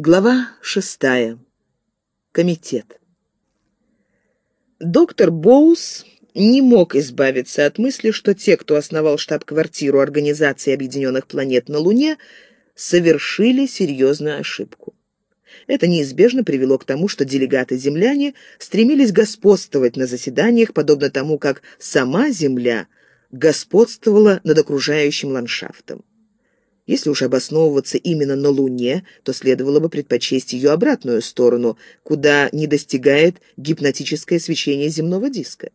Глава шестая. Комитет. Доктор Боус не мог избавиться от мысли, что те, кто основал штаб-квартиру Организации Объединенных Планет на Луне, совершили серьезную ошибку. Это неизбежно привело к тому, что делегаты-земляне стремились господствовать на заседаниях, подобно тому, как сама Земля господствовала над окружающим ландшафтом. Если уж обосновываться именно на Луне, то следовало бы предпочесть ее обратную сторону, куда не достигает гипнотическое свечение земного диска.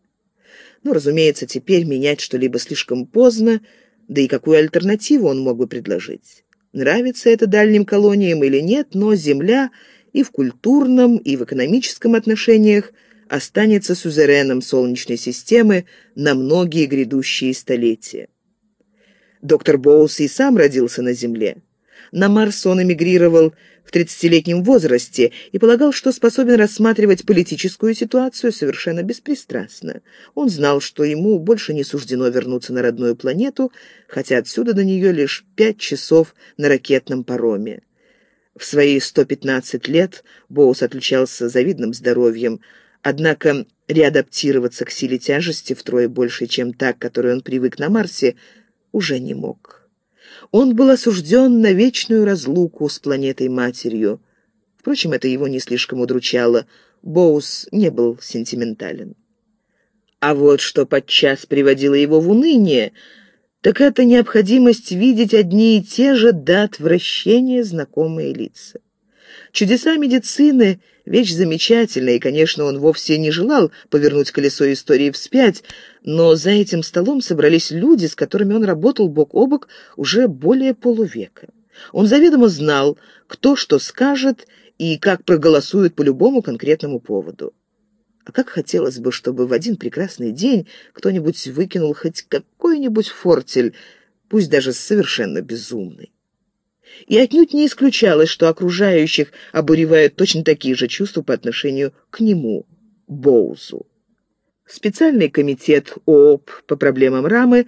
Но, разумеется, теперь менять что-либо слишком поздно, да и какую альтернативу он мог бы предложить. Нравится это дальним колониям или нет, но Земля и в культурном, и в экономическом отношениях останется сюзереном Солнечной системы на многие грядущие столетия. Доктор Боус и сам родился на Земле. На Марс он эмигрировал в 30-летнем возрасте и полагал, что способен рассматривать политическую ситуацию совершенно беспристрастно. Он знал, что ему больше не суждено вернуться на родную планету, хотя отсюда до нее лишь пять часов на ракетном пароме. В свои 115 лет Боус отличался завидным здоровьем, однако реадаптироваться к силе тяжести втрое больше, чем та, к которой он привык на Марсе, уже не мог. Он был осужден на вечную разлуку с планетой-матерью. Впрочем, это его не слишком удручало. Боус не был сентиментален. А вот что подчас приводило его в уныние, так это необходимость видеть одни и те же до отвращения знакомые лица. Чудеса медицины — вещь замечательная, и, конечно, он вовсе не желал повернуть колесо истории вспять, но за этим столом собрались люди, с которыми он работал бок о бок уже более полувека. Он заведомо знал, кто что скажет и как проголосует по любому конкретному поводу. А как хотелось бы, чтобы в один прекрасный день кто-нибудь выкинул хоть какой-нибудь фортель, пусть даже совершенно безумный. И отнюдь не исключалось, что окружающих обуревают точно такие же чувства по отношению к нему, Боузу. Специальный комитет ООП по проблемам рамы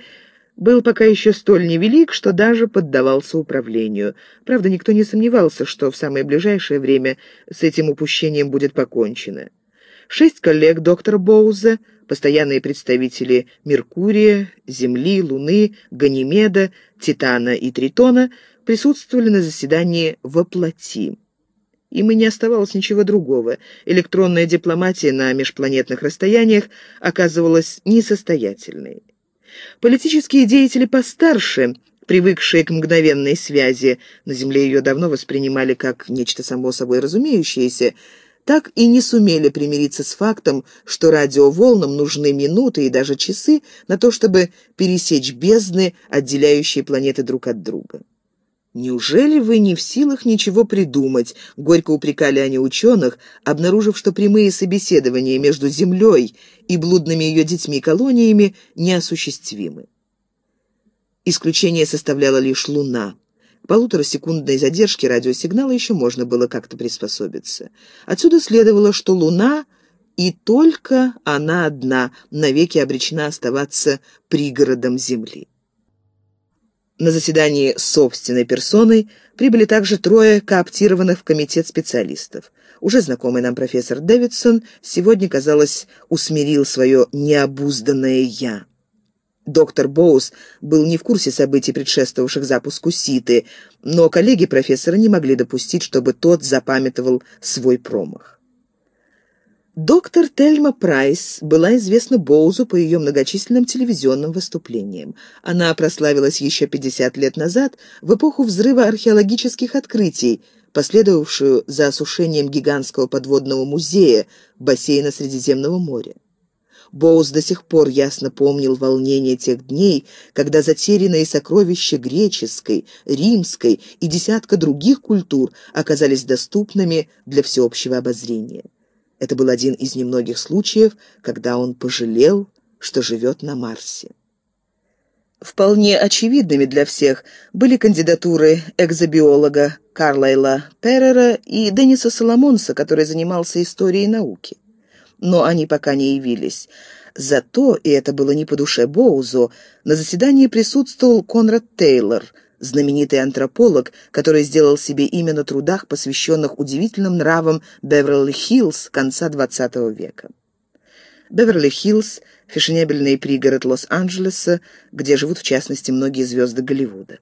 был пока еще столь невелик, что даже поддавался управлению. Правда, никто не сомневался, что в самое ближайшее время с этим упущением будет покончено. Шесть коллег доктора Боуза, постоянные представители Меркурия, Земли, Луны, Ганимеда, Титана и Тритона – присутствовали на заседании воплоти. Им и не оставалось ничего другого. Электронная дипломатия на межпланетных расстояниях оказывалась несостоятельной. Политические деятели постарше, привыкшие к мгновенной связи, на Земле ее давно воспринимали как нечто само собой разумеющееся, так и не сумели примириться с фактом, что радиоволнам нужны минуты и даже часы на то, чтобы пересечь бездны, отделяющие планеты друг от друга. «Неужели вы не в силах ничего придумать?» — горько упрекали они ученых, обнаружив, что прямые собеседования между Землей и блудными ее детьми-колониями неосуществимы. Исключение составляла лишь Луна. К полуторасекундной задержке радиосигнала еще можно было как-то приспособиться. Отсюда следовало, что Луна и только она одна навеки обречена оставаться пригородом Земли. На заседании собственной персоной прибыли также трое кооптированных в комитет специалистов. Уже знакомый нам профессор Дэвидсон сегодня, казалось, усмирил свое необузданное «я». Доктор Боус был не в курсе событий, предшествовавших запуску СИТы, но коллеги профессора не могли допустить, чтобы тот запамятовал свой промах. Доктор Тельма Прайс была известна Боузу по ее многочисленным телевизионным выступлениям. Она прославилась еще 50 лет назад, в эпоху взрыва археологических открытий, последовавшую за осушением гигантского подводного музея бассейна Средиземного моря. Боуз до сих пор ясно помнил волнение тех дней, когда затерянные сокровища греческой, римской и десятка других культур оказались доступными для всеобщего обозрения. Это был один из немногих случаев, когда он пожалел, что живет на Марсе. Вполне очевидными для всех были кандидатуры экзобиолога Карлайла Перрера и Денниса Соломонса, который занимался историей науки. Но они пока не явились. Зато, и это было не по душе Боузу, на заседании присутствовал Конрад Тейлор, знаменитый антрополог, который сделал себе имя на трудах, посвященных удивительным нравам Беверли-Хиллз конца XX века. Беверли-Хиллз – фешенебельный пригород Лос-Анджелеса, где живут, в частности, многие звезды Голливуда.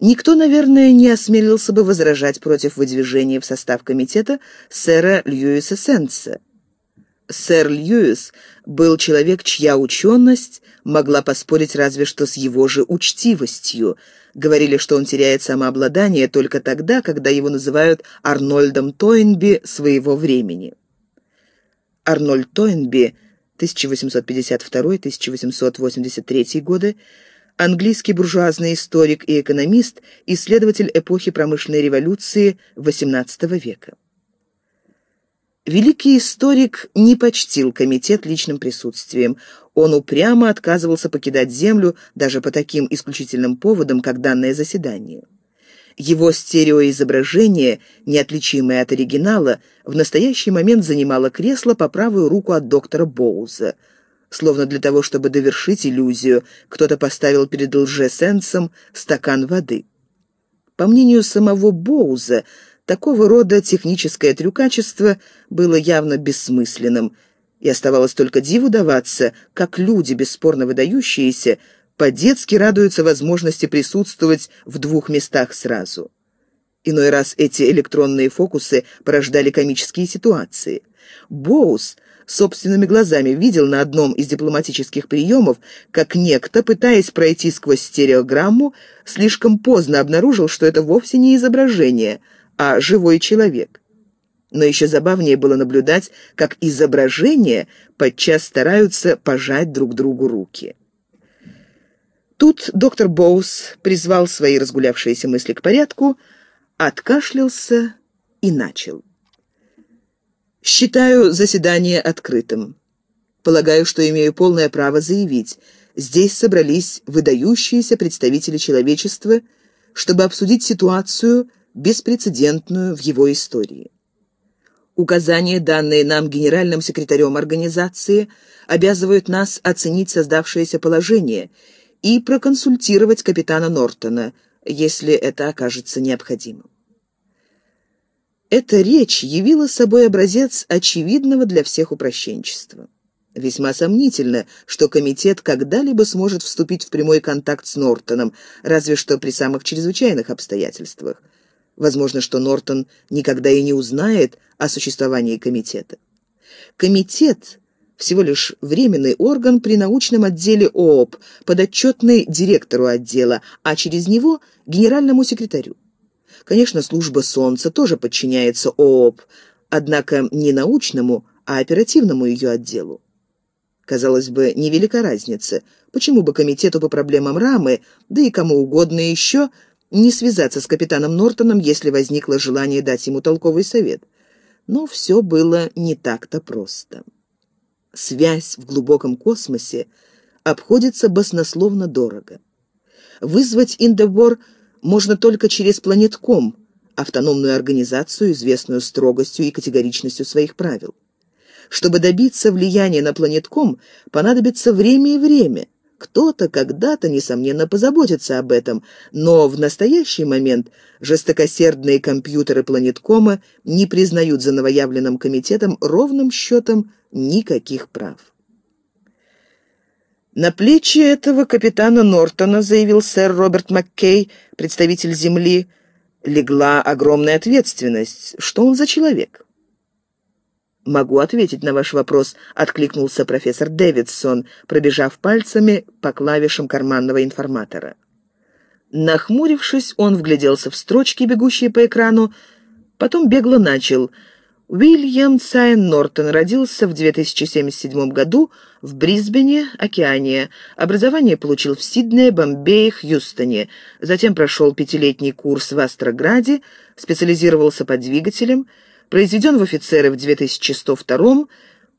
Никто, наверное, не осмелился бы возражать против выдвижения в состав комитета сэра Льюиса Сенса. Сэр Льюис был человек, чья ученость могла поспорить разве что с его же учтивостью. Говорили, что он теряет самообладание только тогда, когда его называют Арнольдом Тойнби своего времени. Арнольд Тойнби, 1852-1883 годы, английский буржуазный историк и экономист, исследователь эпохи промышленной революции XVIII века. Великий историк не почтил комитет личным присутствием. Он упрямо отказывался покидать Землю даже по таким исключительным поводам, как данное заседание. Его стереоизображение, неотличимое от оригинала, в настоящий момент занимало кресло по правую руку от доктора Боуза – Словно для того, чтобы довершить иллюзию, кто-то поставил перед лжесенсом стакан воды. По мнению самого Боуза, такого рода техническое трюкачество было явно бессмысленным, и оставалось только диву даваться, как люди, бесспорно выдающиеся, по-детски радуются возможности присутствовать в двух местах сразу. Иной раз эти электронные фокусы порождали комические ситуации. Боуз собственными глазами видел на одном из дипломатических приемов, как некто, пытаясь пройти сквозь стереограмму, слишком поздно обнаружил, что это вовсе не изображение, а живой человек. Но еще забавнее было наблюдать, как изображения подчас стараются пожать друг другу руки. Тут доктор Боус призвал свои разгулявшиеся мысли к порядку, откашлялся и начал. Считаю заседание открытым. Полагаю, что имею полное право заявить, здесь собрались выдающиеся представители человечества, чтобы обсудить ситуацию, беспрецедентную в его истории. Указания, данные нам генеральным секретарем организации, обязывают нас оценить создавшееся положение и проконсультировать капитана Нортона, если это окажется необходимым. Эта речь явила собой образец очевидного для всех упрощенчества. Весьма сомнительно, что комитет когда-либо сможет вступить в прямой контакт с Нортоном, разве что при самых чрезвычайных обстоятельствах. Возможно, что Нортон никогда и не узнает о существовании комитета. Комитет – всего лишь временный орган при научном отделе ООП, подотчетный директору отдела, а через него – генеральному секретарю. Конечно, служба Солнца тоже подчиняется ООП, однако не научному, а оперативному ее отделу. Казалось бы, невелика разница. Почему бы комитету по проблемам рамы, да и кому угодно еще, не связаться с капитаном Нортоном, если возникло желание дать ему толковый совет? Но все было не так-то просто. Связь в глубоком космосе обходится баснословно дорого. Вызвать Индебор – можно только через планетком, автономную организацию, известную строгостью и категоричностью своих правил. Чтобы добиться влияния на планетком, понадобится время и время. Кто-то когда-то, несомненно, позаботится об этом, но в настоящий момент жестокосердные компьютеры планеткома не признают за новоявленным комитетом ровным счетом никаких прав. «На плечи этого капитана Нортона, — заявил сэр Роберт Маккей, представитель Земли, — легла огромная ответственность. Что он за человек?» «Могу ответить на ваш вопрос», — откликнулся профессор Дэвидсон, пробежав пальцами по клавишам карманного информатора. Нахмурившись, он вгляделся в строчки, бегущие по экрану, потом бегло начал — Уильям Сайн Нортон родился в 2077 году в Брисбене, Океания. Образование получил в Сиднее, Бомбее, Хьюстоне. Затем прошел пятилетний курс в Астрограде, специализировался по двигателям, произведен в офицеры в 2102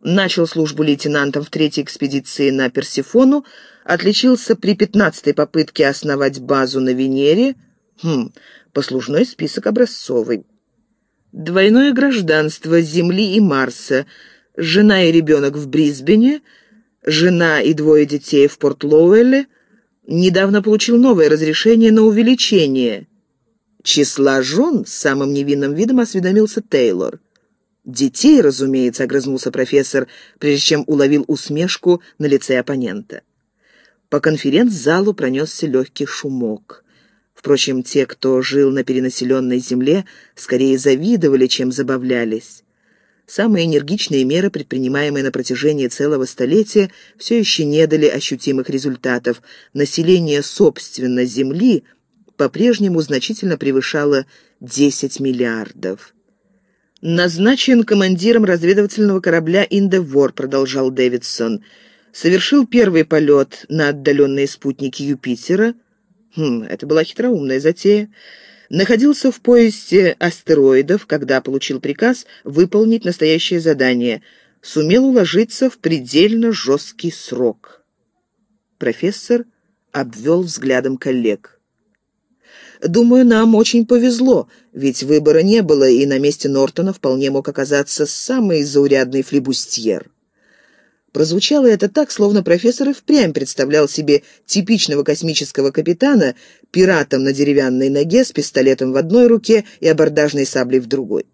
начал службу лейтенантом в третьей экспедиции на Персифону, отличился при 15-й попытке основать базу на Венере. Хм, послужной список образцовый. Двойное гражданство Земли и Марса. Жена и ребенок в Брисбене, жена и двое детей в Порт-Лоуэлле, недавно получил новое разрешение на увеличение числа жен самым невинным видом осведомился Тейлор. «Детей, разумеется», — огрызнулся профессор, прежде чем уловил усмешку на лице оппонента. По конференц-залу пронесся легкий шумок. Впрочем, те, кто жил на перенаселенной земле, скорее завидовали, чем забавлялись. Самые энергичные меры, предпринимаемые на протяжении целого столетия, все еще не дали ощутимых результатов. Население, собственно, Земли по-прежнему значительно превышало 10 миллиардов. «Назначен командиром разведывательного корабля «Индевор», — продолжал Дэвидсон. «Совершил первый полет на отдаленные спутники Юпитера. Хм, это была хитроумная затея. Находился в поезде астероидов, когда получил приказ выполнить настоящее задание. Сумел уложиться в предельно жесткий срок». Профессор обвел взглядом коллег. Думаю, нам очень повезло, ведь выбора не было, и на месте Нортона вполне мог оказаться самый заурядный флибустьер. Прозвучало это так, словно профессор и впрямь представлял себе типичного космического капитана, пиратом на деревянной ноге, с пистолетом в одной руке и абордажной саблей в другой.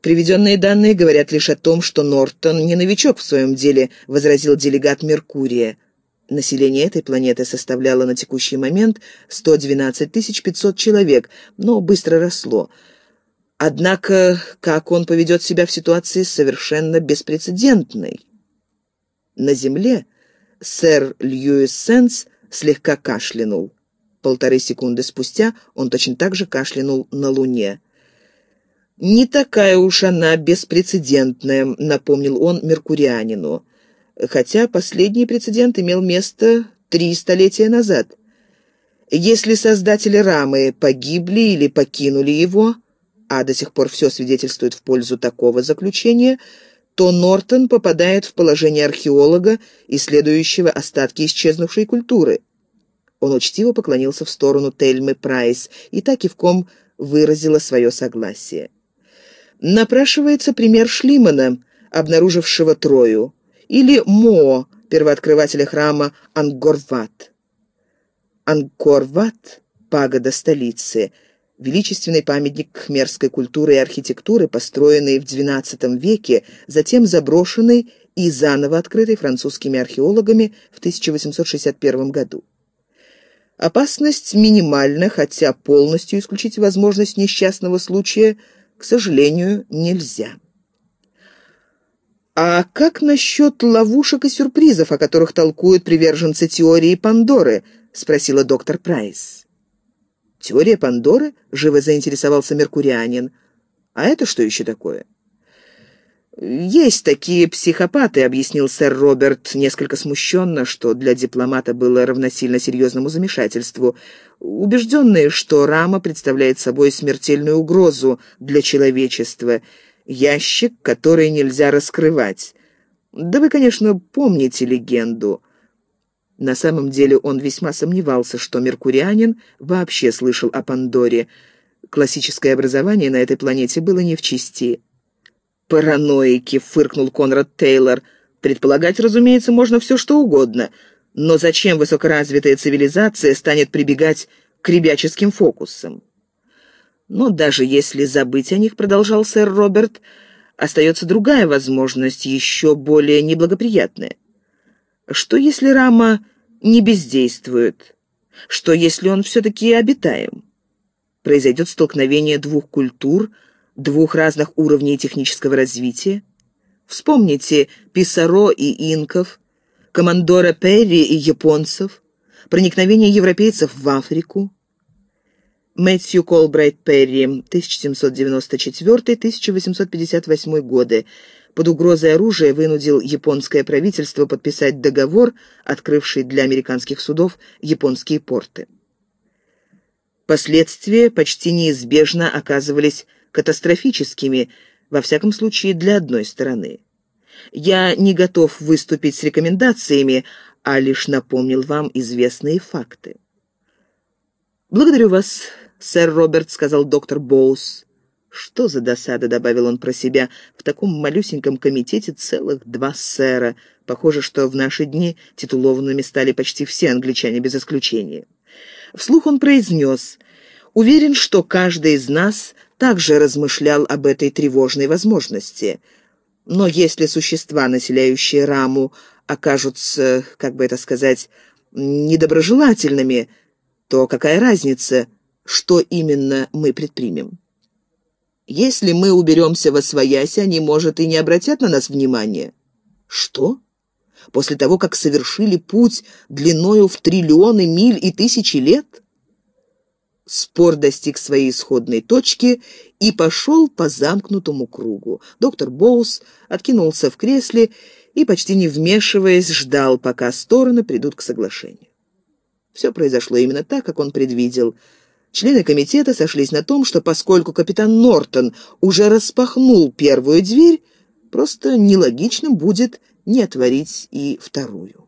«Приведенные данные говорят лишь о том, что Нортон не новичок в своем деле», — возразил делегат Меркурия. Население этой планеты составляло на текущий момент 112 500 человек, но быстро росло. Однако, как он поведет себя в ситуации совершенно беспрецедентной? На Земле сэр Льюис Сенс слегка кашлянул. Полторы секунды спустя он точно так же кашлянул на Луне. «Не такая уж она беспрецедентная», — напомнил он меркурианину хотя последний прецедент имел место три столетия назад. Если создатели рамы погибли или покинули его, а до сих пор все свидетельствует в пользу такого заключения, то Нортон попадает в положение археолога, исследующего остатки исчезнувшей культуры. Он учтиво поклонился в сторону Тельмы Прайс и так и в ком выразила свое согласие. Напрашивается пример Шлимана, обнаружившего Трою или Мо, первооткрывателя храма Ангорват. Ангорват – пагода столицы, величественный памятник кхмерской культуры и архитектуры, построенный в XII веке, затем заброшенный и заново открытый французскими археологами в 1861 году. Опасность минимальна, хотя полностью исключить возможность несчастного случая, к сожалению, нельзя. «А как насчет ловушек и сюрпризов, о которых толкуют приверженцы теории Пандоры?» — спросила доктор Прайс. «Теория Пандоры?» — живо заинтересовался меркурианин. «А это что еще такое?» «Есть такие психопаты», — объяснил сэр Роберт, несколько смущенно, что для дипломата было равносильно серьезному замешательству, убежденные, что Рама представляет собой смертельную угрозу для человечества — ящик, который нельзя раскрывать. Да вы, конечно, помните легенду. На самом деле он весьма сомневался, что меркурианин вообще слышал о Пандоре. Классическое образование на этой планете было не в чести. «Параноики!» — фыркнул Конрад Тейлор. «Предполагать, разумеется, можно все что угодно. Но зачем высокоразвитая цивилизация станет прибегать к ребяческим фокусам?» Но даже если забыть о них, продолжал сэр Роберт, остается другая возможность, еще более неблагоприятная. Что если Рама не бездействует? Что если он все-таки обитаем? Произойдет столкновение двух культур, двух разных уровней технического развития? Вспомните Писаро и инков, командора Перри и японцев, проникновение европейцев в Африку, Мэтью Колбрайт Перри, 1794-1858 годы. Под угрозой оружия вынудил японское правительство подписать договор, открывший для американских судов японские порты. Последствия почти неизбежно оказывались катастрофическими, во всяком случае для одной стороны. Я не готов выступить с рекомендациями, а лишь напомнил вам известные факты. «Благодарю вас, сэр Роберт», — сказал доктор Боус. «Что за досада», — добавил он про себя, — «в таком малюсеньком комитете целых два сэра. Похоже, что в наши дни титулованными стали почти все англичане без исключения. Вслух он произнес «Уверен, что каждый из нас также размышлял об этой тревожной возможности. Но если существа, населяющие раму, окажутся, как бы это сказать, недоброжелательными, то какая разница, что именно мы предпримем? Если мы уберемся во своясь, они, может, и не обратят на нас внимания. Что? После того, как совершили путь длиною в триллионы миль и тысячи лет? Спор достиг своей исходной точки и пошел по замкнутому кругу. Доктор Боус откинулся в кресле и, почти не вмешиваясь, ждал, пока стороны придут к соглашению. Все произошло именно так, как он предвидел. Члены комитета сошлись на том, что поскольку капитан Нортон уже распахнул первую дверь, просто нелогично будет не отворить и вторую.